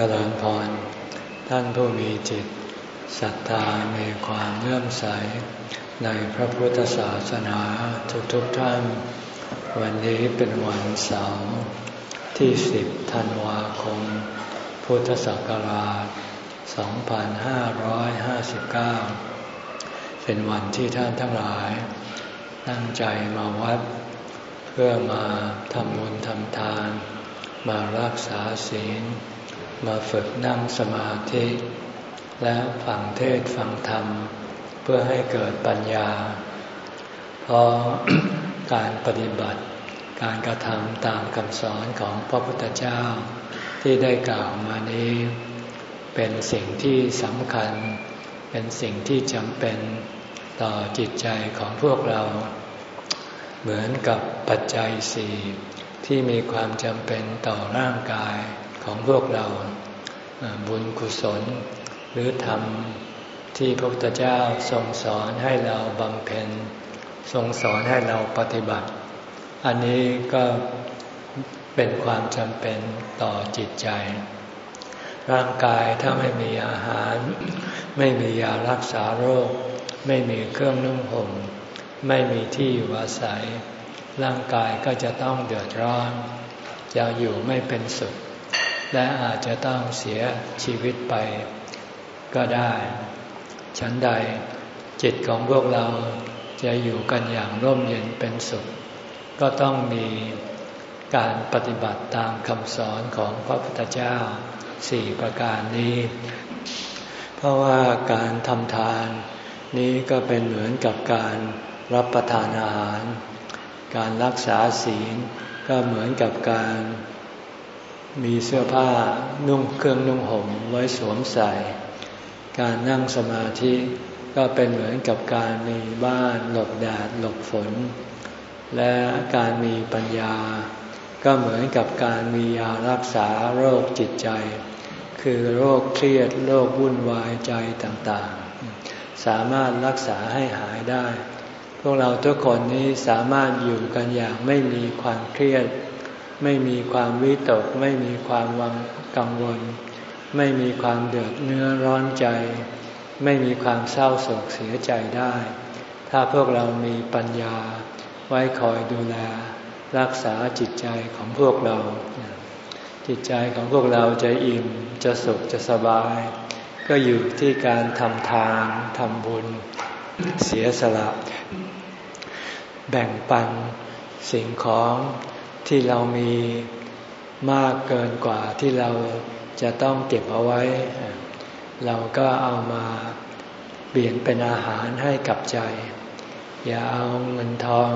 จริญพร ท่านผู้มีจิตศรัทธามีความเลื่อมใส ในพระพุทธศาสนาทุกๆทท่าน วันนี้เป็นวันเสาร์ที่สิบธันวาคม พุทธศักราช 2559 เป็นวันที่ท่านทั้งหลาย ตั้งใจมาวัด เพื่อมาทำบุญทำทาน มารักษาศีล มาฝึกนั่งสมาธิ และฟังเทศฟังธรรม เพื่อให้เกิดปัญญา เพราะการปฏิบัติ การกระทำตามคำสอนของพระพุทธเจ้า ที่ได้กล่าวมานี้ เป็นสิ่งที่สำคัญ เป็นสิ่งที่จำเป็นต่อจิตใจของพวกเรา เหมือนกับปัจจัยสี่ที่มีความจำเป็นต่อร่างกาย ของพวกเราบุญกุศล หรือธรรมที่พระพุทธเจ้าทรงสอนให้เราบำเพ็ญทรงสอนให้เราปฏิบัติ อันนี้ก็เป็นความจำเป็นต่อจิตใจ ร่างกายถ้าไม่มีอาหาร ไม่มียารักษาโรค ไม่มีเครื่องนุ่งห่มไม่มีที่อยู่อาศัย ร่างกายก็จะต้องเดือดร้อน จะอยู่ไม่เป็นสุข และอาจจะต้องเสียชีวิตไปก็ได้ ฉันใดจิตของพวกเราจะอยู่กันอย่างร่มเย็นเป็นสุข ก็ต้องมีการปฏิบัติตามคำสอนของพระพุทธเจ้าสี่ประการนี้ เพราะว่าการทำทาน นี้ก็เป็นเหมือนกับการรับประทานอาหาร การรักษาศีลก็เหมือนกับการ มีเสื้อผ้านุ่งเครื่องนุ่งห่มไว้สวมใส่ การนั่งสมาธิก็เป็นเหมือนกับการมีบ้านหลบแดดหลบฝน และการมีปัญญา ก็เหมือนกับการมียารักษาโรคจิตใจ คือโรคเครียดโรควุ่นวายใจต่างๆ สามารถรักษาให้หายได้ พวกเราทุกคนนี้สามารถอยู่กันอย่างไม่มีความเครียด ไม่มีความวิตก ไม่มีความวังกังวล ไม่มีความเดือดเนื้อร้อนใจ ไม่มีความเศร้าโศกเสียใจได้ ถ้าพวกเรามีปัญญา ไว้คอยดูแล รักษาจิตใจของพวกเรา จิตใจของพวกเราจะอิ่มจะสุขจะสบาย ก็อยู่ที่การทำทานทำบุญ เสียสละ แบ่งปันสิ่งของ ที่เรามีมากเกินกว่าที่เราจะต้องเก็บเอาไว้ เราก็เอามาเปลี่ยนเป็นอาหารให้กับใจ อย่าเอาเงินทอง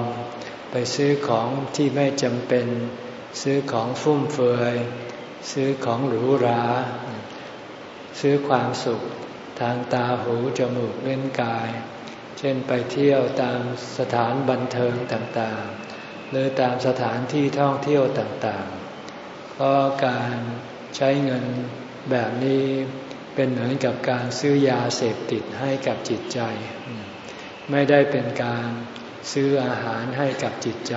ไปซื้อของที่ไม่จำเป็น ซื้อของฟุ่มเฟือย ซื้อของหรูหรา ซื้อความสุขทางตาหูจมูกเล่นกาย เช่นไปเที่ยวตามสถานบันเทิงต่างๆ หรือตามสถานที่ท่องเที่ยวต่างๆ เพราะการใช้เงินแบบนี้เป็นเหมือนกับการซื้อยาเสพติดให้กับจิตใจ ไม่ได้เป็นการซื้ออาหารให้กับจิตใจ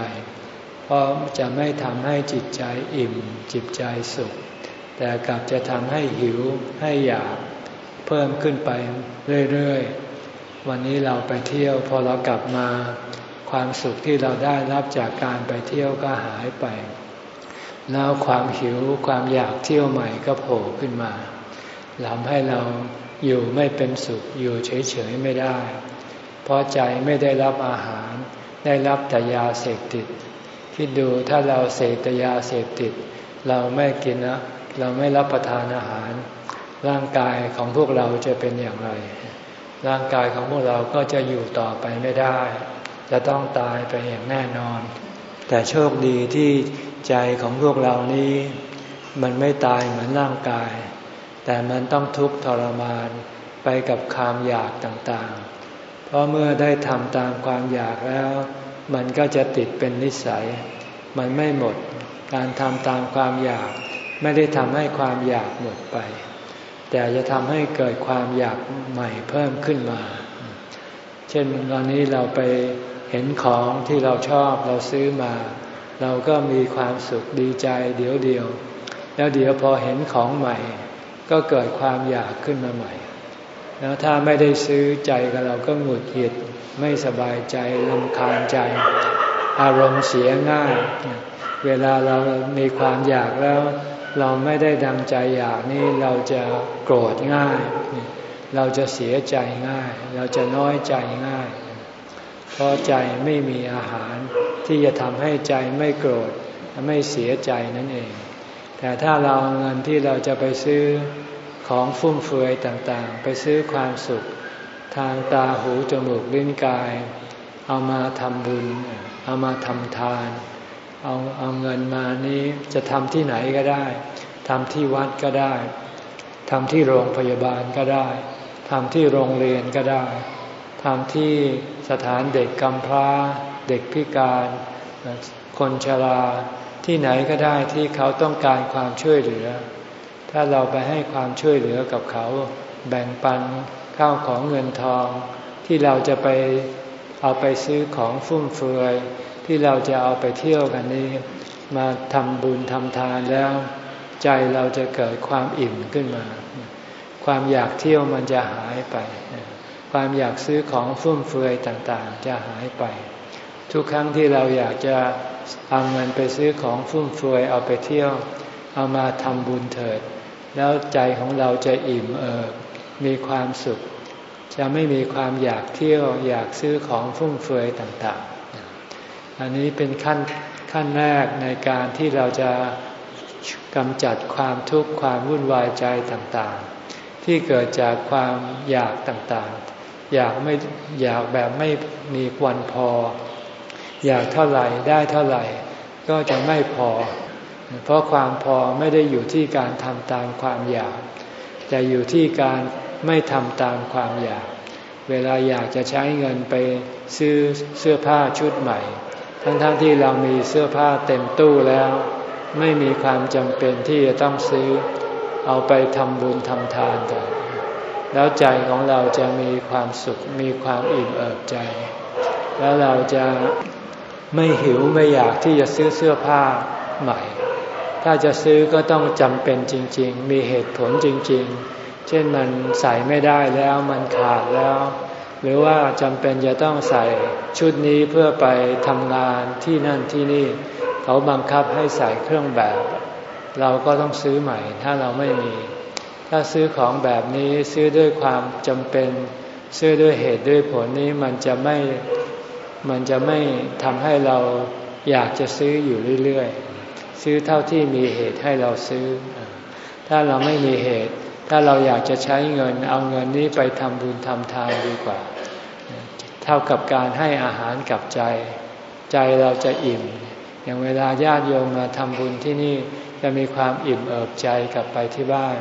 เพราะจะไม่ทำให้จิตใจอิ่ม จิตใจสุข แต่กลับจะทำให้หิวให้อยากเพิ่มขึ้นไปเรื่อยๆ วันนี้เราไปเที่ยวพอเรากลับมา ความสุขที่เราได้รับจากการไปเที่ยวก็หายไป แล้วความหิวความอยากเที่ยวใหม่ก็โผล่ขึ้นมาทำให้เราอยู่ไม่เป็นสุขอยู่เฉยๆไม่ได้ เพราะใจไม่ได้รับอาหาร ได้รับแต่ยาเสพติด คิดดูถ้าเราเสพแต่ยาเสพติด เราไม่กินนะเราไม่รับประทานอาหาร ร่างกายของพวกเราจะเป็นอย่างไร ร่างกายของพวกเราก็จะอยู่ต่อไปไม่ได้ จะต้องตายไปอย่างแน่นอน แต่โชคดีที่ใจของพวกเรานี้ มันไม่ตายเหมือนร่างกาย แต่มันต้องทุกข์ทรมานไปกับความอยากต่างๆ เพราะเมื่อได้ทำตามความอยากแล้ว มันก็จะติดเป็นนิสัย มันไม่หมด การทำตามความอยาก ไม่ได้ทำให้ความอยากหมดไป แต่จะทำให้เกิดความอยากใหม่เพิ่มขึ้นมา เช่นตอนนี้เราไป เห็นของที่เราชอบเราซื้อมา เราก็มีความสุขดีใจเดี๋ยวเดียว แล้วเดี๋ยวพอเห็นของใหม่ ก็เกิดความอยากขึ้นมาใหม่ แล้วถ้าไม่ได้ซื้อใจกับเราก็หงุดหงิดไม่สบายใจลำคาญใจ อารมณ์เสียง่าย เวลาเรามีความอยากแล้ว เราไม่ได้ดังใจอยากนี่เราจะโกรธง่าย เราจะเสียใจง่าย เราจะน้อยใจง่าย เพราะใจไม่มีอาหารที่จะทำให้ใจไม่โกรธไม่เสียใจนั่นเอง แต่ถ้าเราเอาเงินที่เราจะไปซื้อของฟุ่มเฟือยต่างๆ ไปซื้อความสุข ทางตาหูจมูกลิ้นกาย เอามาทำบุญ เอามาทำทาน เอาเอาเงินมานี้จะทำที่ไหนก็ได้ทำที่วัดก็ได้ทำที่โรงพยาบาลก็ได้ทำที่โรงเรียนก็ได้ ทำที่สถานเด็กกำพร้า เด็กพิการ คนชราที่ไหนก็ได้ที่เขาต้องการความช่วยเหลือ ถ้าเราไปให้ความช่วยเหลือกับเขา แบ่งปันข้าวของเงินทอง ที่เราจะไปเอาไปซื้อของฟุ่มเฟือย ที่เราจะเอาไปเที่ยวกันนี้ มาทำบุญทำทานแล้ว ใจเราจะเกิดความอิ่มขึ้นมา ความอยากเที่ยวมันจะหายไป ความอยากซื้อของฟุ่มเฟือยต่างๆ จะหายไป ทุกครั้งที่เราอยากจะเอาเงินไปซื้อของฟุ่มเฟือยเอาไปเที่ยว เอามาทำบุญเถิด แล้วใจของเราจะอิ่มเอิบมีความสุข จะไม่มีความอยากเที่ยวอยากซื้อของฟุ่มเฟือยต่างๆ อันนี้เป็นขั้นขั้นแรกในการที่เราจะกำจัดความทุกข์ความวุ่นวายใจต่างๆ ที่เกิดจากความอยากต่างๆ อยากไม่อยากแบบไม่มีวันพอ อยากเท่าไหร่ได้เท่าไหร่ ก็จะไม่พอ เพราะความพอไม่ได้อยู่ที่การทำตามความอยาก แต่อยู่ที่การไม่ทำตามความอยาก เวลาอยากจะใช้เงินไปซื้อเสื้อผ้าชุดใหม่ ทั้งๆทที่เรามีเสื้อผ้าเต็มตู้แล้ว ไม่มีความจำเป็นที่จะต้องซื้อ เอาไปทำบุญทำทานกัน แล้วใจของเราจะมีความสุขมีความอิ่มเอิบใจ แล้วเราจะไม่หิวไม่อยากที่จะซื้อเสื้อผ้าใหม่ ถ้าจะซื้อก็ต้องจำเป็นจริง ๆ มีเหตุผลจริง ๆ เช่นมันใส่ไม่ได้แล้วมันขาดแล้ว หรือว่าจำเป็นจะต้องใส่ชุดนี้เพื่อไปทำงานที่นั่นที่นี่ เขาบังคับให้ใส่เครื่องแบบ เราก็ต้องซื้อใหม่ถ้าเราไม่มี ถ้าซื้อของแบบนี้ซื้อด้วยความจำเป็น ซื้อด้วยเหตุด้วยผลนี้มันจะไม่มันจะไม่ทำให้เราอยากจะซื้ออยู่เรื่อยๆ ซื้อเท่าที่มีเหตุให้เราซื้อ ถ้าเราไม่มีเหตุ ถ้าเราอยากจะใช้เงิน เอาเงินนี้ไปทำบุญทำทานดีกว่า เท่ากับการให้อาหารกับใจ ใจเราจะอิ่ม อย่างเวลาญาติโยมมาทำบุญที่นี่จะมีความอิ่มเอิบใจกลับไปที่บ้าน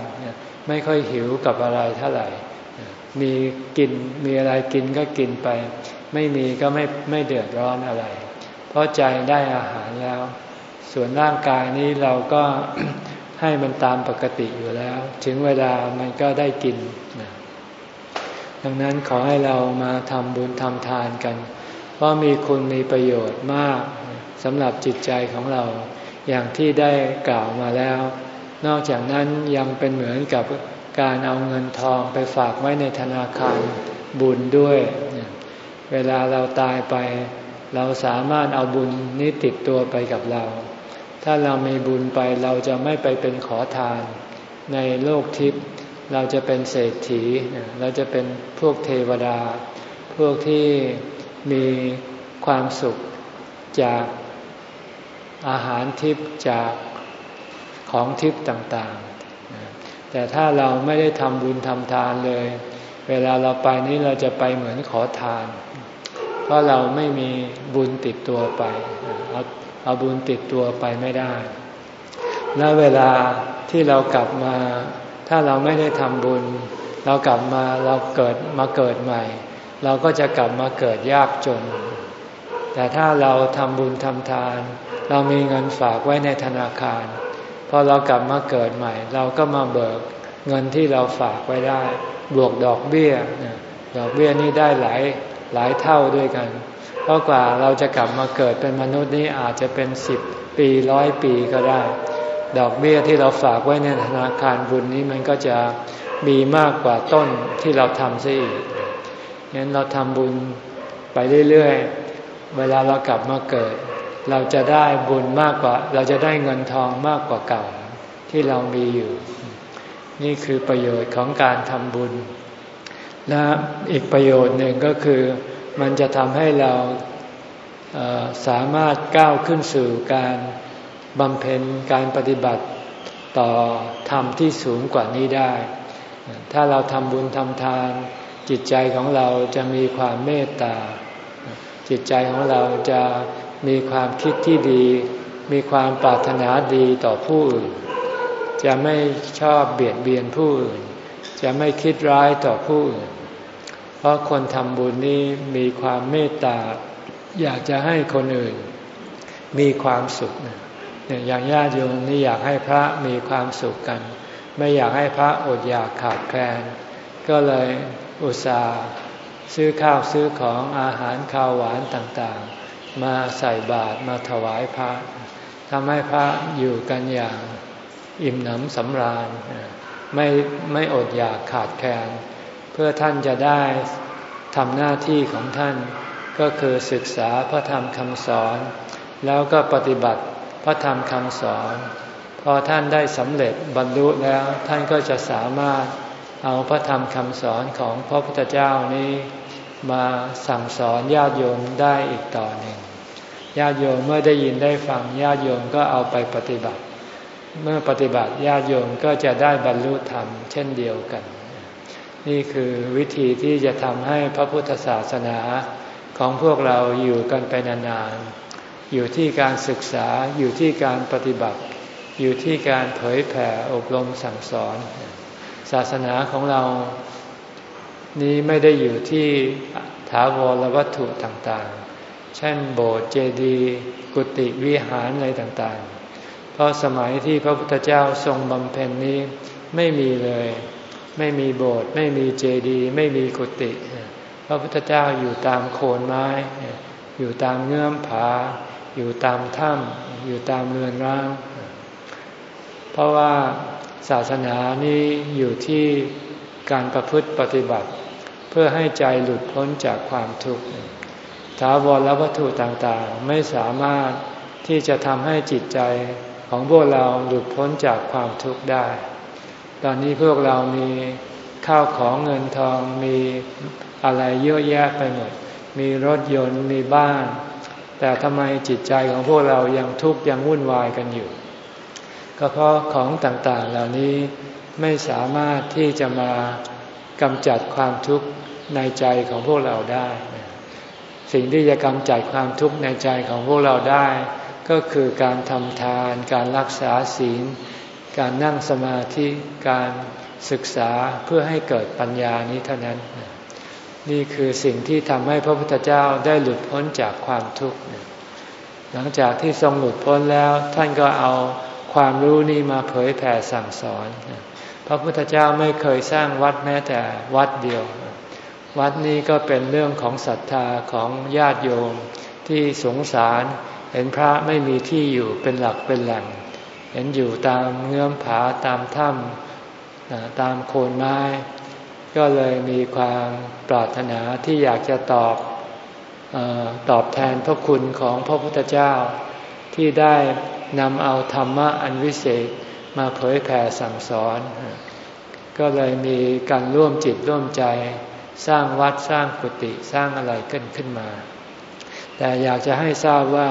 ไม่ค่อยหิวกับอะไรเท่าไหร่ มีกินมีอะไรกินก็กินไป ไม่มีก็ไม่ไม่เดือดร้อนอะไร เพราะใจได้อาหารแล้ว ส่วนร่างกายนี้เราก็ให้มันตามปกติอยู่แล้ว ถึงเวลามันก็ได้กิน ดังนั้นขอให้เรามาทำบุญทำทานกัน เพราะมีคุณมีประโยชน์มากสำหรับจิตใจของเราอย่างที่ได้กล่าวมาแล้ว นอกจากนั้นยังเป็นเหมือนกับการเอาเงินทองไปฝากไว้ในธนาคารบุญด้วย เวลาเราตายไป เราสามารถเอาบุญนี้ติดตัวไปกับเรา ถ้าเรามีบุญไปเราจะไม่ไปเป็นขอทาน ในโลกทิพย์เราจะเป็นเศรษฐี เราจะเป็นพวกเทวดา พวกที่มีความสุขจากอาหารทิพย์จาก ของทิพย์ต่างๆ แต่ถ้าเราไม่ได้ทำบุญทำทานเลย เวลาเราไปนี้เราจะไปเหมือนขอทาน เพราะเราไม่มีบุญติดตัวไปเอาเอาบุญติดตัวไปไม่ได้ แล้วเวลาที่เรากลับมา ถ้าเราไม่ได้ทำบุญ เรากลับมาเราเกิดมาเกิดใหม่ เราก็จะกลับมาเกิดยากจน แต่ถ้าเราทำบุญทำทาน เรามีเงินฝากไว้ในธนาคาร พอเรากลับมาเกิดใหม่ เราก็มาเบิกเงินที่เราฝากไว้ได้ บวกดอกเบี้ย ดอกเบี้ยนี่ได้หลายหลายเท่าด้วยกัน เพราะกว่าเราจะกลับมาเกิดเป็นมนุษย์นี้อาจจะเป็นสิบปีร้อยปีก็ได้ ดอกเบี้ยที่เราฝากไว้ในธนาคารบุญนี้มันก็จะมีมากกว่าต้นที่เราทำซะอีกงั้นเราทำบุญไปเรื่อยๆ เวลาเรากลับมาเกิด เราจะได้บุญมากกว่า เราจะได้เงินทองมากกว่าเก่าที่เรามีอยู่ นี่คือประโยชน์ของการทำบุญ และอีกประโยชน์หนึ่งก็คือมันจะทำให้เราสามารถก้าวขึ้นสู่การบำเพ็ญการปฏิบัติต่อธรรมที่สูงกว่านี้ได้ ถ้าเราทำบุญทำทาน จิตใจของเราจะมีความเมตตา จิตใจของเราจะ มีความคิดที่ดี มีความปรารถนาดีต่อผู้อื่น จะไม่ชอบเบียดเบียนผู้อื่น จะไม่คิดร้ายต่อผู้อื่น เพราะคนทำบุญนี้มีความเมตตา อยากจะให้คนอื่น มีความสุขอย่างญาติโยมนี่อยากให้พระมีความสุขกัน ไม่อยากให้พระอดอยากขาดแคลน ก็เลยอุตส่าห์ซื้อข้าวซื้อของอาหารข้าวหวานต่างๆ มาใส่บาตรมาถวายพระทำให้พระอยู่กันอย่างอิ่มหนำสำราญ ไม่ไม่อดอยากขาดแคลนเพื่อท่านจะได้ทำหน้าที่ของท่าน ก็คือศึกษาพระธรรมคำสอน แล้วก็ปฏิบัติพระธรรมคำสอน พอท่านได้สำเร็จบรรลุแล้วท่านก็จะสามารถเอาพระธรรมคำสอนของพระพุทธเจ้านี้ มาสั่งสอนญาติโยมได้อีกต่อหนึ่ง ญาติโยมเมื่อได้ยินได้ฟังญาติโยมก็เอาไปปฏิบัติ เมื่อปฏิบัติญาติโยมก็จะได้บรรลุธรรมเช่นเดียวกัน นี่คือวิธีที่จะทำให้พระพุทธศาสนาของพวกเราอยู่กันไปนานๆ อยู่ที่การศึกษาอยู่ที่การปฏิบัติ อยู่ที่การเผยแผ่อบรมสั่งสอน ศาสนาของเรานี้ไม่ได้อยู่ที่ถาวรวัตถุต่างๆ เช่นโบสถ์เจดีย์กุฏิวิหารอะไรต่างๆ เพราะสมัยที่พระพุทธเจ้าทรงบำเพ็ญนี้ไม่มีเลย ไม่มีโบสถ์ไม่มีเจดีย์ไม่มีกุฏิพระพุทธเจ้าอยู่ตามโคนไม้ อยู่ตามเงื่อมผา อยู่ตามถ้ำอยู่ตามเรือนร่าง เพราะว่าศาสนานี้อยู่ที่การประพฤติปฏิบัติ เพื่อให้ใจหลุดพ้นจากความทุกข์าวรและวัตถุต่างๆ ไม่สามารถที่จะทำให้จิตใจของพวกเราหลุดพ้นจากความทุกข์ได้ ตอนนี้พวกเรามีข้าวของเงินทองมีอะไรเยอะแยะไปหมด มีรถยนต์มีบ้าน แต่ทำไมจิตใจของพวกเรายังทุกข์ยังวุ่นวายกันอยู่ ก็เพราะของต่างๆเหล่านี้ไม่สามารถที่จะมากำจัดความทุกข์ในใจของพวกเราได้ สิ่งที่จะกำจัดความทุกข์ในใจของพวกเราได้ ก็คือการทำทาน การรักษาศีล การนั่งสมาธิการศึกษาเพื่อให้เกิดปัญญานี้เท่านั้น นี่คือสิ่งที่ทำให้พระพุทธเจ้าได้หลุดพ้นจากความทุกข์หลังจากที่ทรงหลุดพ้นแล้วท่านก็เอาความรู้นี้มาเผยแผ่สั่งสอน พระพุทธเจ้าไม่เคยสร้างวัดแม้แต่วัดเดียว วัดนี้ก็เป็นเรื่องของศรัทธาของญาติโยมที่สงสารเห็นพระไม่มีที่อยู่เป็นหลักเป็นแหล่ง เห็นอยู่ตามเงื้อมผาตามถ้ำตามโคนไม้ ก็เลยมีความปรารถนาที่อยากจะตอบอตอบแทนพระคุณของพระพุทธเจ้า ที่ได้นำเอาธรรมะอันวิเศษมาเผยแผ่สั่งสอน ก็เลยมีการร่วมจิตร่วมใจ สร้างวัดสร้างกุฏิสร้างอะไรขึ้นขึ้นมา แต่อยากจะให้ทราบว่า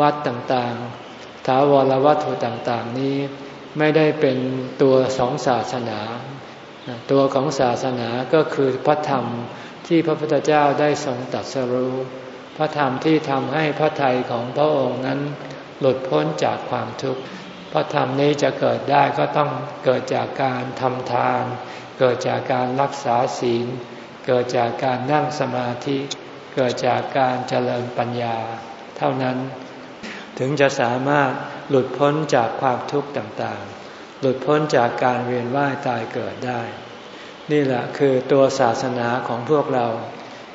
วัดต่างๆถาวรวัตถุต่างๆ นี้ไม่ได้เป็นตัวสองศาสนา ตัวของศาสนาก็คือพระธรรมที่พระพุทธเจ้าได้ทรงตัดสรู้ พระธรรมที่ทำให้พระทัยของพระองค์นั้นหลุดพ้นจากความทุกข์ พระธรรมนี้จะเกิดได้ก็ต้องเกิดจากการทำทาน เกิดจากการรักษาศีล เกิดจากการนั่งสมาธิ เกิดจากการเจริญปัญญา เท่านั้น ถึงจะสามารถหลุดพ้นจากความทุกข์ต่างๆ หลุดพ้นจากการเวียนว่ายตายเกิดได้ นี่แหละคือตัวศาสนาของพวกเรา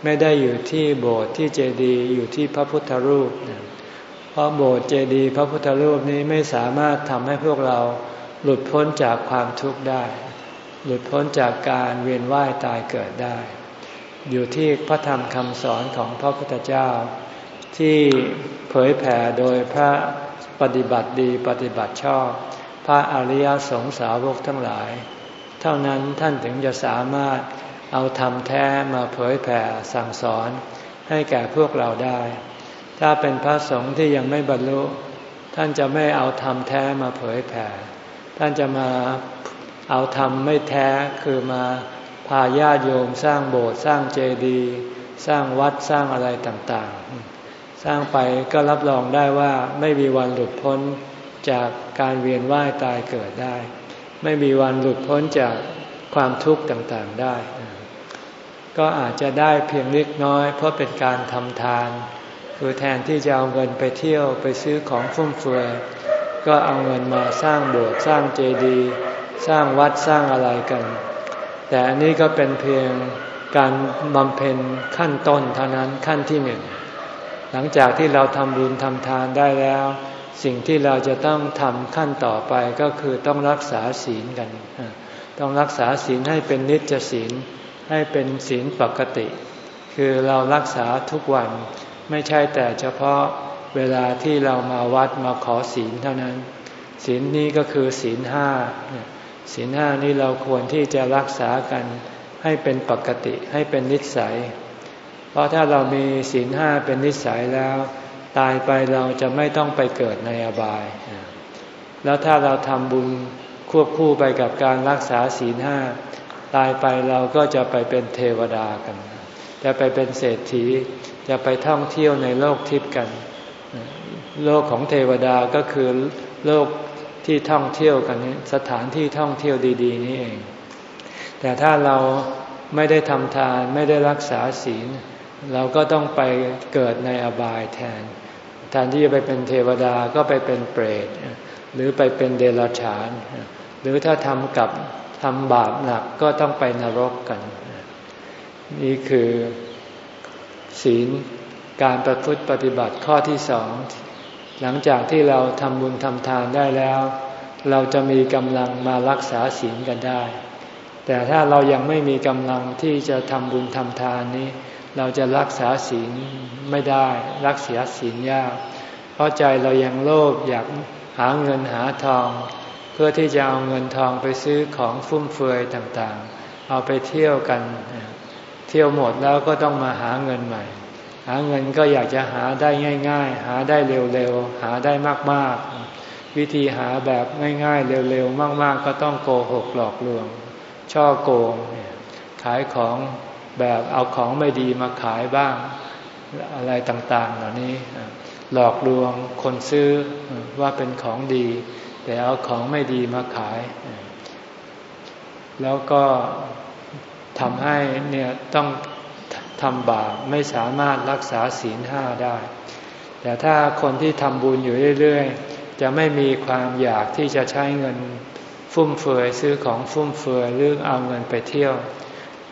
ไม่ได้อยู่ที่โบสถ์ที่เจดีย์อยู่ที่พระพุทธรูป เพราะโบสถ์เจดีย์พระพุทธรูปนี้ไม่สามารถทำให้พวกเราหลุดพ้นจากความทุกข์ได้ หลุดพ้นจากการเวียนว่ายตายเกิดได้ อยู่ที่พระธรรมคำสอนของพระพุทธเจ้า ที่เผยแผ่โดยพระปฏิบัติดีปฏิบัติชอบ พระอริยสงสาวกทั้งหลาย เท่านั้นท่านถึงจะสามารถเอาธรรมแท้มาเผยแผ่สั่งสอนให้แก่พวกเราได้ ถ้าเป็นพระสงฆ์ที่ยังไม่บรรลุ ท่านจะไม่เอาธรรมแท้มาเผยแผ่ ท่านจะมาเอาธรรมไม่แท้คือมา พาญาติโยมสร้างโบสถ์สร้างเจดีย์สร้างวัดสร้างอะไรต่างๆ สร้างไปก็รับรองได้ว่าไม่มีวันหลุดพ้นจากการเวียนว่ายตายเกิดได้ ไม่มีวันหลุดพ้นจากความทุกข์ต่างๆได้ ก็อาจจะได้เพียงเล็กน้อย เพราะเป็นการทำทานคือแทนที่จะเอาเงินไปเที่ยวไปซื้อของฟุ่มเฟือยก็เอาเงินมาสร้างโบสถ์สร้างเจดีย์สร้างวัดสร้างอะไรกัน แต่อันนี้ก็เป็นเพียงการบำเพ็ญขั้นต้นเท่านั้นขั้นที่หนึ่ง หลังจากที่เราทำบุญทำทานได้แล้ว สิ่งที่เราจะต้องทำขั้นต่อไปก็คือต้องรักษาศีลกัน ต้องรักษาศีลให้เป็นนิจศีลให้เป็นศีลปกติ คือเรารักษาทุกวันไม่ใช่แต่เฉพาะเวลาที่เรามาวัดมาขอศีลเท่านั้น ศีลนี้ก็คือศีลห้า ศีลห้านี้เราควรที่จะรักษากันให้เป็นปกติให้เป็นนิสัย เพราะถ้าเรามีศีลห้าเป็นนิสัยแล้ว ตายไปเราจะไม่ต้องไปเกิดในอบาย แล้วถ้าเราทำบุญควบคู่ไปกับการรักษาศีลห้าตายไปเราก็จะไปเป็นเทวดากัน จะไปเป็นเศรษฐี จะไปท่องเที่ยวในโลกทิพย์กัน โลกของเทวดาก็คือโลก ที่ท่องเที่ยวกันนี่สถานที่ท่องเที่ยวดี ๆ นี่เอง แต่ถ้าเราไม่ได้ทำทานไม่ได้รักษาศีล เราก็ต้องไปเกิดในอบายแทน แทนที่จะไปเป็นเทวดาก็ไปเป็นเปรต หรือไปเป็นเดรัจฉาน หรือถ้าทำกับทำบาปหนักก็ต้องไปนรกกัน นี่คือศีลการประพฤติปฏิบัติข้อที่สอง หลังจากที่เราทำบุญทำทานได้แล้ว เราจะมีกำลังมารักษาศีลกันได้ แต่ถ้าเรายังไม่มีกำลังที่จะทำบุญทำทานนี้ เราจะรักษาศีลไม่ได้ รักษาศีลยาก เพราะใจเรายังโลภอยากหาเงินหาทอง เพื่อที่จะเอาเงินทองไปซื้อของฟุ่มเฟือยต่างๆ เอาไปเที่ยวกัน เที่ยวหมดแล้วก็ต้องมาหาเงินใหม่ หาเงินก็อยากจะหาได้ง่าย ๆ หาได้เร็วๆ หาได้มากๆ วิธีหาแบบง่ายๆ เร็วๆ มากๆ ก็ต้องโกหกหลอกลวง ช่อโกง ขายของแบบเอาของไม่ดีมาขายบ้างอะไรต่างๆ เหล่านี้ หลอกลวงคนซื้อว่าเป็นของดี แต่เอาของไม่ดีมาขาย แล้วก็ทำให้เนี่ยต้อง ทำบาปไม่สามารถรักษาศีลห้าได้ แต่ถ้าคนที่ทำบุญอยู่เรื่อยๆ จะไม่มีความอยากที่จะใช้เงินฟุ่มเฟือยซื้อของฟุ่มเฟือยหรือเอาเงินไปเที่ยว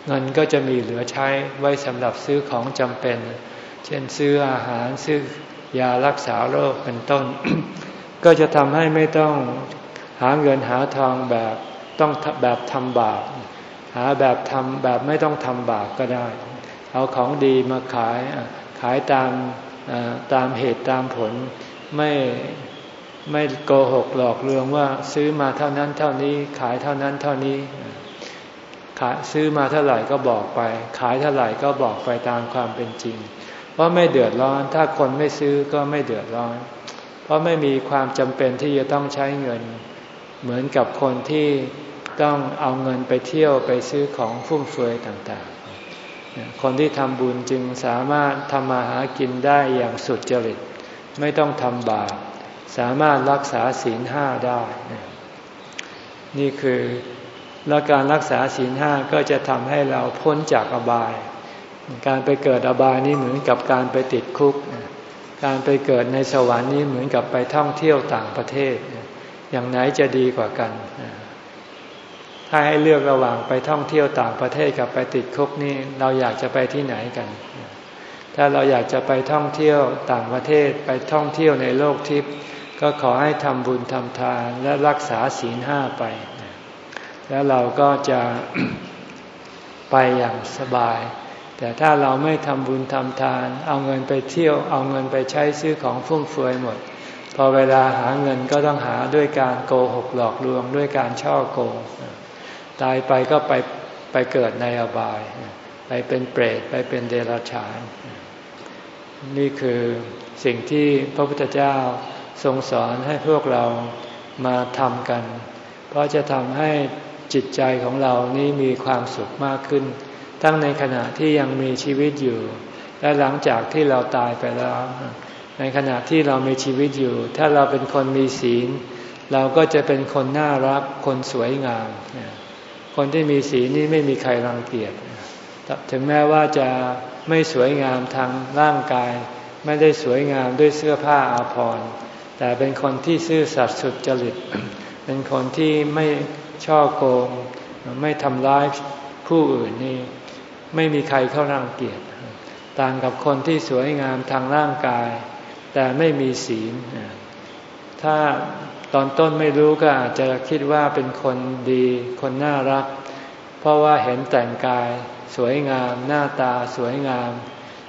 เงินก็จะมีเหลือใช้ไว้สำหรับซื้อของจำเป็น เช่นซื้ออาหารซื้อยารักษาโรคเป็นต้น ก็จะทำให้ไม่ต้องหาเงินหาทองแบบต้องแบบทำบาปหาแบบทำแบบไม่ต้องทำบาปก็ได้ เอาของดีมาขายขายตามตามเหตุตามผล ไม่ไม่โกหกหลอกลวงว่าซื้อมาเท่านั้นเท่านี้ขายเท่านั้นเท่านี้ขายซื้อมาเท่าไหร่ก็บอกไป ขายเท่าไหร่ก็บอกไปตามความเป็นจริง เพราะไม่เดือดร้อน ถ้าคนไม่ซื้อก็ไม่เดือดร้อน เพราะไม่มีความจำเป็นที่จะต้องใช้เงิน เหมือนกับคนที่ต้องเอาเงินไปเที่ยวไปซื้อของฟุ่มเฟือยต่างๆ คนที่ทำบุญจึงสามารถทำมาหากินได้อย่างสุดจริต ไม่ต้องทำบาปสามารถรักษาศีลห้าได้ นี่คือและการรักษาศีลห้าก็จะทำให้เราพ้นจากอบาย การไปเกิดอบายนี้เหมือนกับการไปติดคุก การไปเกิดในสวรรค์นี้เหมือนกับไปท่องเที่ยวต่างประเทศ อย่างไหนจะดีกว่ากัน ถ้าให้เลือกระหว่างไปท่องเที่ยวต่างประเทศกับไปติดคุกนี่เราอยากจะไปที่ไหนกันถถ้าเราอยากจะไปท่องเที่ยวต่างประเทศไปท่องเที่ยวในโลกทิพย์ก็ขอให้ทำบุญทำทานและรักษาศีลห้าไป แล้วเราก็จะไปอย่างสบาย แต่ถ้าเราไม่ทำบุญทำทาน เอาเงินไปเที่ยว เอาเงินไปใช้ซื้อของฟุ่มเฟือยหมด พอเวลาหาเงินก็ต้องหาด้วยการโกหกหลอกลวงด้วยการช่อโกง ตายไปก็ไปไปเกิดในอบาย ไปเป็นเปรตไปเป็นเดรัจฉาน นี่คือสิ่งที่พระพุทธเจ้าทรงสอนให้พวกเรามาทำกัน เพราะจะทำให้จิตใจของเรานี้มีความสุขมากขึ้น ทั้งในขณะที่ยังมีชีวิตอยู่ และหลังจากที่เราตายไปแล้ว ในขณะที่เรามีชีวิตอยู่ ถ้าเราเป็นคนมีศีล เราก็จะเป็นคนน่ารักคนสวยงาม คนที่มีศีลนี่ไม่มีใครรังเกียจถึงแม้ว่าจะไม่สวยงามทางร่างกาย ไม่ได้สวยงามด้วยเสื้อผ้าอาภรณ์แต่เป็นคนที่ซื่อสัตย์สุจริต เป็นคนที่ไม่ช่อโกง ไม่ทำร้ายผู้อื่นนี่ไม่มีใครเข้ารังเกียจต่างกับคนที่สวยงามทางร่างกาย แต่ไม่มีศีลถ้า ตอนต้นไม่รู้ก็อาจจะคิดว่าเป็นคนดีคนน่ารัก เพราะว่าเห็นแต่งกาย สวยงาม หน้าตาสวยงาม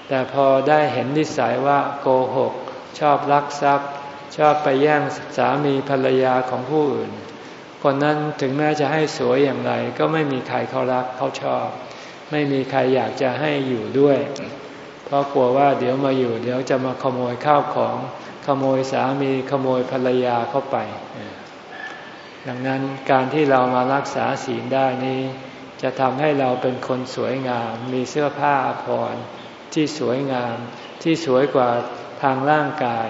แต่พอได้เห็นนิสัยว่าโกหก ชอบลักทรัพย์ ชอบไปแย่งสามีภรรยาของผู้อื่น คนนั้นถึงแม้จะให้สวยอย่างไร ก็ไม่มีใครเขารักเขาชอบ ไม่มีใครอยากจะให้อยู่ด้วย เพราะกลัวว่าเดี๋ยวมาอยู่ เดี๋ยวจะมาขโมยข้าวของ ขโมยสามีขโมยภรรยาเข้าไป ดังนั้นการที่เรามารักษาศีลได้นี้ จะทำให้เราเป็นคนสวยงาม มีเสื้อผ้าอภรรที่สวยงาม ที่สวยกว่าทางร่างกาย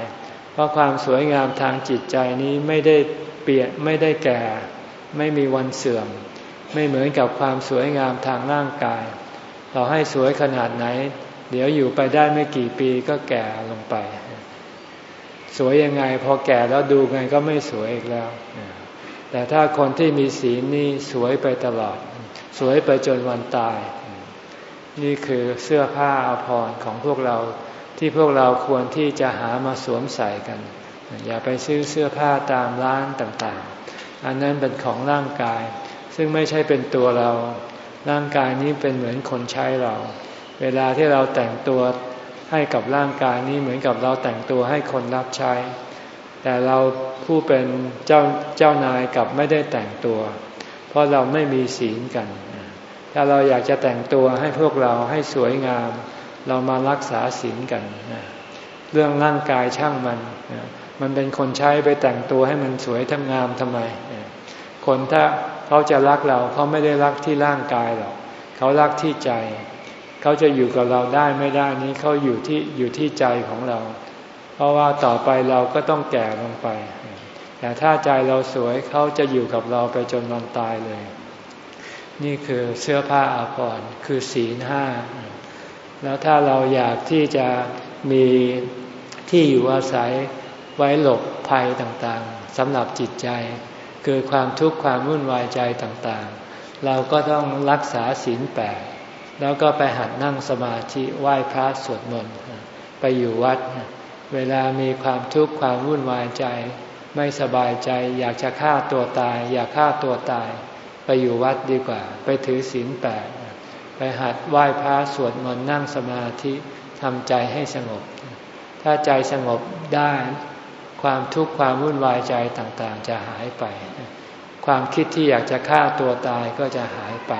เพราะความสวยงามทางจิตใจนี้ไม่ได้เปลี่ยนไม่ได้แก่ ไม่มีวันเสื่อม ไม่เหมือนกับความสวยงามทางร่างกาย ต่อให้สวยขนาดไหน เดี๋ยวอยู่ไปได้ไม่กี่ปีก็แก่ลงไป สวยยังไง พอแก่แล้วดูไงก็ไม่สวยอีกแล้ว แต่ถ้าคนที่มีศีลนี่สวยไปตลอด สวยไปจนวันตาย นี่คือเสื้อผ้าอภรรของพวกเราที่พวกเราควรที่จะหามาสวมใส่กัน อย่าไปซื้อเสื้อผ้าตามร้านต่างๆ อันนั้นเป็นของร่างกาย ซึ่งไม่ใช่เป็นตัวเรา ร่างกายนี้เป็นเหมือนคนใช้เรา เวลาที่เราแต่งตัว ให้กับร่างกายนี้เหมือนกับเราแต่งตัวให้คนรับใช้ แต่เราผู้เป็นเจ้าเจ้านายกับไม่ได้แต่งตัว เพราะเราไม่มีศีลกัน ถ้าเราอยากจะแต่งตัวให้พวกเราให้สวยงาม เรามารักษาศีลกัน เรื่องร่างกายช่างมัน มันเป็นคนใช้ไปแต่งตัวให้มันสวยทั้งงามทำไม คนถ้าเขาจะรักเราเขาไม่ได้รักที่ร่างกายหรอกเขารักที่ใจ เขาจะอยู่กับเราได้ไม่ได้นี้เขาอยู่ที่อยู่ที่ใจของเรา เพราะว่าต่อไปเราก็ต้องแก่ลงไป แต่ถ้าใจเราสวยเขาจะอยู่กับเราไปจนวันตายเลย นี่คือเสื้อผ้าอาภรณ์คือศีลห้าแล้วถ้าเราอยากที่จะมีที่อยู่อาศัยไว้หลบภัยต่างๆสำหรับจิตใจ คือความทุกข์ความวุ่นวายใจต่างๆ เราก็ต้องรักษาศีลแปด แล้วก็ไปหัดนั่งสมาธิไหว้พระสวดมนต์ไปอยู่วัด เวลามีความทุกข์ความวุ่นวายใจ ไม่สบายใจ อยากจะฆ่าตัวตาย อยากฆ่าตัวตาย ไปอยู่วัดดีกว่า ไปถือศีลแปดไปหัดไหว้พระสวดมนต์นั่งสมาธิทำใจให้สงบ ถ้าใจสงบได้ความทุกข์ความวุ่นวายใจต่างๆ จะหายไป ความคิดที่อยากจะฆ่าตัวตายก็จะหายไป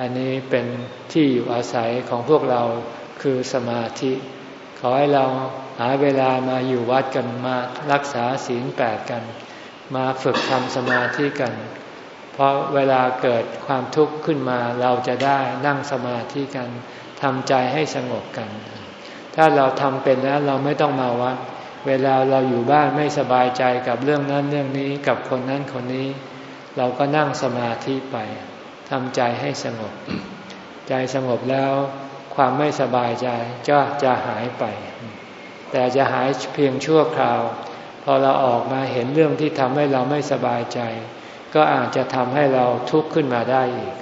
อันนี้เป็นที่อยู่อาศัยของพวกเราคือสมาธิ ขอให้เราหาเวลามาอยู่วัดกันมารักษาศีลแปดกัน มาฝึกทำสมาธิกัน เพราะเวลาเกิดความทุกข์ขึ้นมาเราจะได้นั่งสมาธิกันทำใจให้สงบกัน ถ้าเราทำเป็นแล้วเราไม่ต้องมาวัด เวลาเราอยู่บ้านไม่สบายใจกับเรื่องนั้นเรื่องนี้กับคนนั้นคนนี้ เราก็นั่งสมาธิไป ทำใจให้สงบ ใจสงบแล้วความไม่สบายใจก็จะหายไป แต่จะหายเพียงชั่วคราว พอเราออกมาเห็นเรื่องที่ทำให้เราไม่สบายใจ ก็อาจจะทำให้เราทุกข์ขึ้นมาได้อีก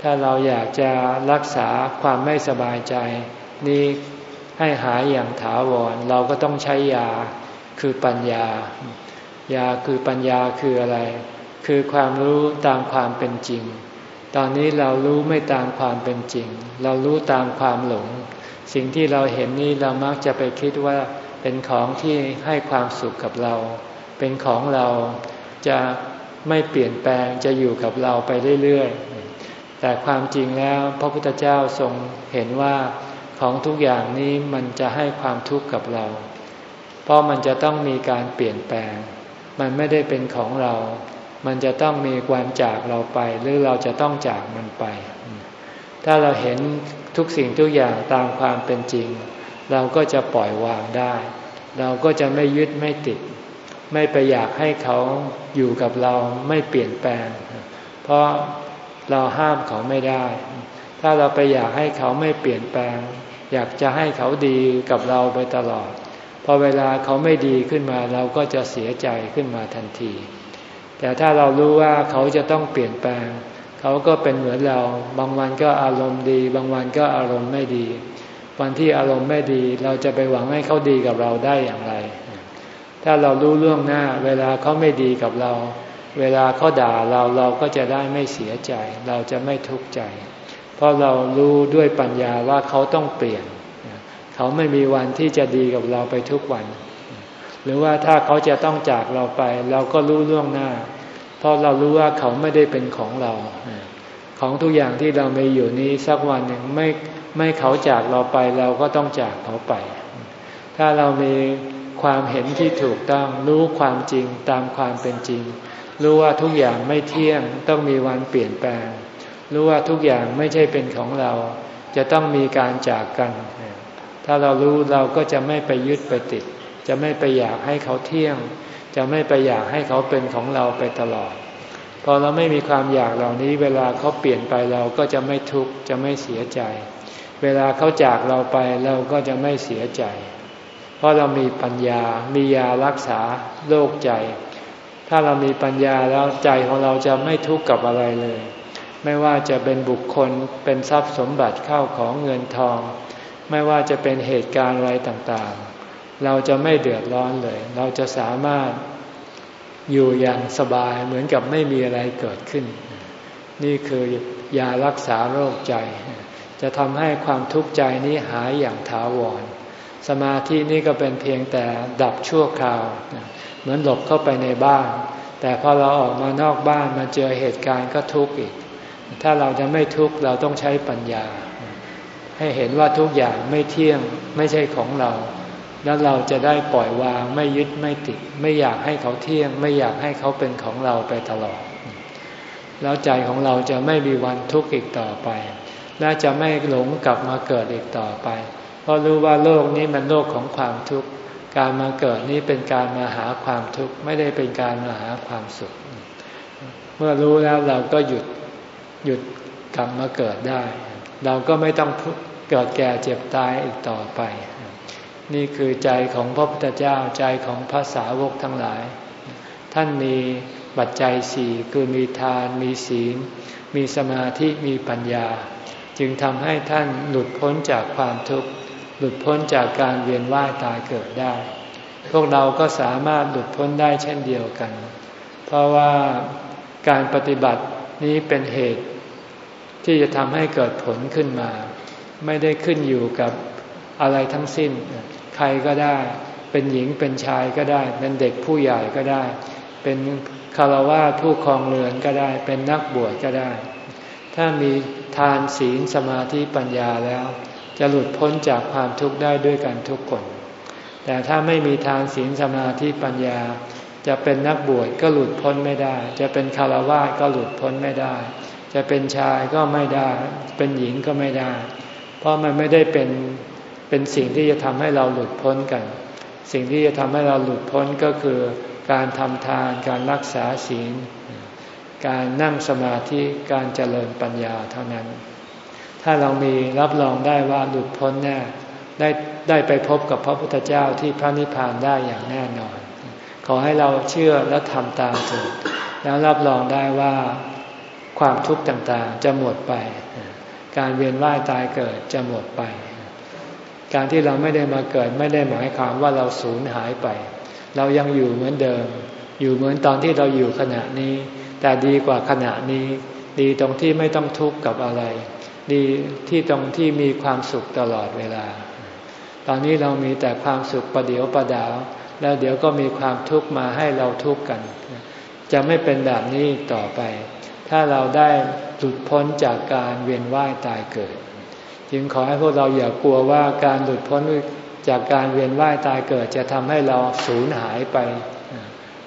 ถ้าเราอยากจะรักษาความไม่สบายใจ นี้ให้หายอย่างถาวร เราก็ต้องใช้ยาคือปัญญา ยาคือปัญญาคืออะไร คือความรู้ตามความเป็นจริง ตอนนี้เรารู้ไม่ตามความเป็นจริง เรารู้ตามความหลง สิ่งที่เราเห็นนี้เรามักจะไปคิดว่าเป็นของที่ให้ความสุขกับเรา เป็นของเราจะไม่เปลี่ยนแปลงจะอยู่กับเราไปเรื่อยๆ แต่ความจริงแล้วพระพุทธเจ้าทรงเห็นว่าของทุกอย่างนี้มันจะให้ความทุกข์กับเรา เพราะมันจะต้องมีการเปลี่ยนแปลง มันไม่ได้เป็นของเรา มันจะต้องมีความจากเราไป หรือเราจะต้องจากมันไป ถ้าเราเห็นทุกสิ่งทุกอย่างตามความเป็นจริง เราก็จะปล่อยวางได้ เราก็จะไม่ยึดไม่ติด ไม่ไปอยากให้เขาอยู่กับเราไม่เปลี่ยนแปลง เพราะเราห้ามเขาไม่ได้ ถ้าเราไปอยากให้เขาไม่เปลี่ยนแปลง อยากจะให้เขาดีกับเราไปตลอด พอเวลาเขาไม่ดีขึ้นมาเราก็จะเสียใจขึ้นมาทันที แต่ถ้าเรารู้ว่าเขาจะต้องเปลี่ยนแปลง เขาก็เป็นเหมือนเรา บางวันก็อารมณ์ดี บางวันก็อารมณ์ไม่ดี วันที่อารมณ์ไม่ดีเราจะไปหวังให้เขาดีกับเราได้อย่างไร ถ้าเรารู้เรื่องหน้า เวลาเขาไม่ดีกับเรา เวลาเขาด่าเราเราก็จะได้ไม่เสียใจ เราจะไม่ทุกข์ใจ เพราะเรารู้ด้วยปัญญาว่าเขาต้องเปลี่ยน เขาไม่มีวันที่จะดีกับเราไปทุกวัน หรือว่าถ้าเขาจะต้องจากเราไป เราก็รู้ล่วงหน้า เพราะเรารู้ว่าเขาไม่ได้เป็นของเรา ของทุกอย่างที่เราไม่อยู่นี้สักวันหนึ่งไม่ไม่เขาจากเราไปเราก็ต้องจากเขาไป ถ้าเรามีความเห็นที่ถูกต้องรู้ความจริงตามความเป็นจริง รู้ว่าทุกอย่างไม่เที่ยงต้องมีวันเปลี่ยนแปลง รู้ว่าทุกอย่างไม่ใช่เป็นของเรา จะต้องมีการจากกัน ถ้าเรารู้เราก็จะไม่ไปยึดไปติด จะไม่ไปอยากให้เขาเที่ยง จะไม่ไปอยากให้เขาเป็นของเราไปตลอด พอเราไม่มีความอยากเหล่านี้ เวลาเขาเปลี่ยนไปเราก็จะไม่ทุกข์จะไม่เสียใจ เวลาเขาจากเราไปเราก็จะไม่เสียใจ เพราะเรามีปัญญา มียารักษาโรคใจ ถ้าเรามีปัญญาแล้วใจของเราจะไม่ทุกข์กับอะไรเลย ไม่ว่าจะเป็นบุคคลเป็นทรัพย์สมบัติเข้าของเงินทอง ไม่ว่าจะเป็นเหตุการณ์อะไรต่างๆ เราจะไม่เดือดร้อนเลย เราจะสามารถอยู่อย่างสบายเหมือนกับไม่มีอะไรเกิดขึ้น นี่คือยารักษาโรคใจ จะทำให้ความทุกข์ใจนี้หายอย่างถาวร สมาธินี่ก็เป็นเพียงแต่ดับชั่วคราว เหมือนหลบเข้าไปในบ้าน แต่พอเราออกมานอกบ้านมาเจอเหตุการณ์ก็ทุกข์อีก ถ้าเราจะไม่ทุกข์เราต้องใช้ปัญญา ให้เห็นว่าทุกอย่างไม่เที่ยงไม่ใช่ของเรา แล้วเราจะได้ปล่อยวางไม่ยึดไม่ติด ไม่อยากให้เขาเที่ยง ไม่อยากให้เขาเป็นของเราไปตลอด แล้วใจของเราจะไม่มีวันทุกข์อีกต่อไป และจะไม่หลงกลับมาเกิดอีกต่อไป เพราะรู้ว่าโลกนี้มันโลกของความทุกข์การมาเกิดนี้เป็นการมาหาความทุกข์ไม่ได้เป็นการมาหาความสุข เมื่อรู้แล้วเราก็หยุดหยุดกลับมาเกิดได้ เราก็ไม่ต้องเกิดแก่เจ็บตายอีกต่อไป นี่คือใจของพระพุทธเจ้าใจของภาษาวกทั้งหลาย ท่านมีปัจจัยสี่คือมีทานมีศีล มีสมาธิมีปัญญา จึงทำให้ท่านหลุดพ้นจากความทุกข์หลุดพ้นจากการเวียนว่ายตายเกิดได้ พวกเราก็สามารถหลุดพ้นได้เช่นเดียวกัน เพราะว่าการปฏิบัตินี้เป็นเหตุ ที่จะทำให้เกิดผลขึ้นมา ไม่ได้ขึ้นอยู่กับอะไรทั้งสิ้น ใครก็ได้ เป็นหญิงเป็นชายก็ได้ เป็นเด็กผู้ใหญ่ก็ได้ เป็นคารวะผู้ครองเรือนก็ได้ เป็นนักบวชก็ได้ ถ้ามีทานศีลสมาธิปัญญาแล้ว จะหลุดพ้นจากความทุกข์ได้ด้วยกันทุกคน แต่ถ้าไม่มีทานศีลสมาธิปัญญา จะเป็นนักบวชก็หลุดพ้นไม่ได้ จะเป็นคารวะก็หลุดพ้นไม่ได้ จะเป็นชายก็ไม่ได้ เป็นหญิงก็ไม่ได้ เพราะมันไม่ได้เป็น เป็นสิ่งที่จะทำให้เราหลุดพ้นกัน สิ่งที่จะทำให้เราหลุดพ้นก็คือการทำทานการรักษาศีล การนั่งสมาธิการเจริญปัญญาเท่านั้น ถ้าเรามีรับรองได้ว่าหลุดพ้นแน่ได้ได้ไปพบกับพระพุทธเจ้าที่พระนิพพานได้อย่างแน่นอน ขอให้เราเชื่อและทำตามเถิดแล้วรับรองได้ว่าความทุกข์ต่างๆ จะหมดไป การเวียนว่ายตายเกิดจะหมดไป การที่เราไม่ได้มาเกิดไม่ได้หมายความว่าเราสูญหายไป เรายังอยู่เหมือนเดิม อยู่เหมือนตอนที่เราอยู่ขณะนี้ แต่ดีกว่าขณะนี้ ดีตรงที่ไม่ต้องทุกข์กับอะไร ดีที่ตรงที่มีความสุขตลอดเวลา ตอนนี้เรามีแต่ความสุขประเดียวประดาว แล้วเดี๋ยวก็มีความทุกข์มาให้เราทุกข์กัน จะไม่เป็นแบบนี้ต่อไป ถ้าเราได้หลุดพ้นจากการเวียนว่ายตายเกิด จึงขอให้พวกเราอย่ากลัวว่าการหลุดพ้นจากการเวียนว่ายตายเกิดจะทำให้เราสูญหายไป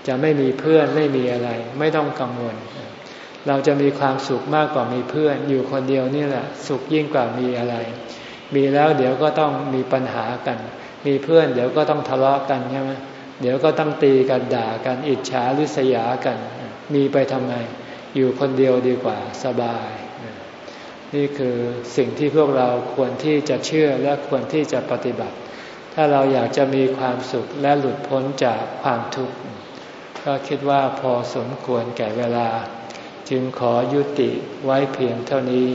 จะไม่มีเพื่อนไม่มีอะไร ไม่ต้องกังวล เราจะมีความสุขมากกว่ามีเพื่อน อยู่คนเดียวนี่แหละ สุขยิ่งกว่ามีอะไร มีแล้วเดี๋ยวก็ต้องมีปัญหากัน มีเพื่อนเดี๋ยวก็ต้องทะเลาะกันใช่ไหมเดี๋ยวก็ต้องตีกันด่ากันอิจฉาริษยากัน มีไปทำไม อยู่คนเดียวดีกว่าสบาย นี่คือสิ่งที่พวกเราควรที่จะเชื่อและควรที่จะปฏิบัติ ถ้าเราอยากจะมีความสุขและหลุดพ้นจากความทุกข์ก็คิดว่าพอสมควรแก่เวลา จึงขอยุติไว้เพียงเท่านี้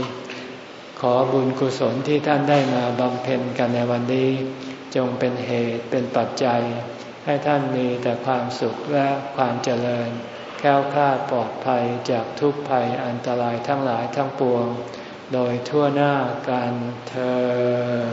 ขอบุญกุศลที่ท่านได้มาบำเพ็ญกันในวันนี้ จงเป็นเหตุเป็นปัจจัย ให้ท่านมีแต่ความสุขและความเจริญแค้วคลาดปลอดภัยจากทุกภัยอันตรายทั้งหลายทั้งปวง โดยทั่วหน้ากันเธอ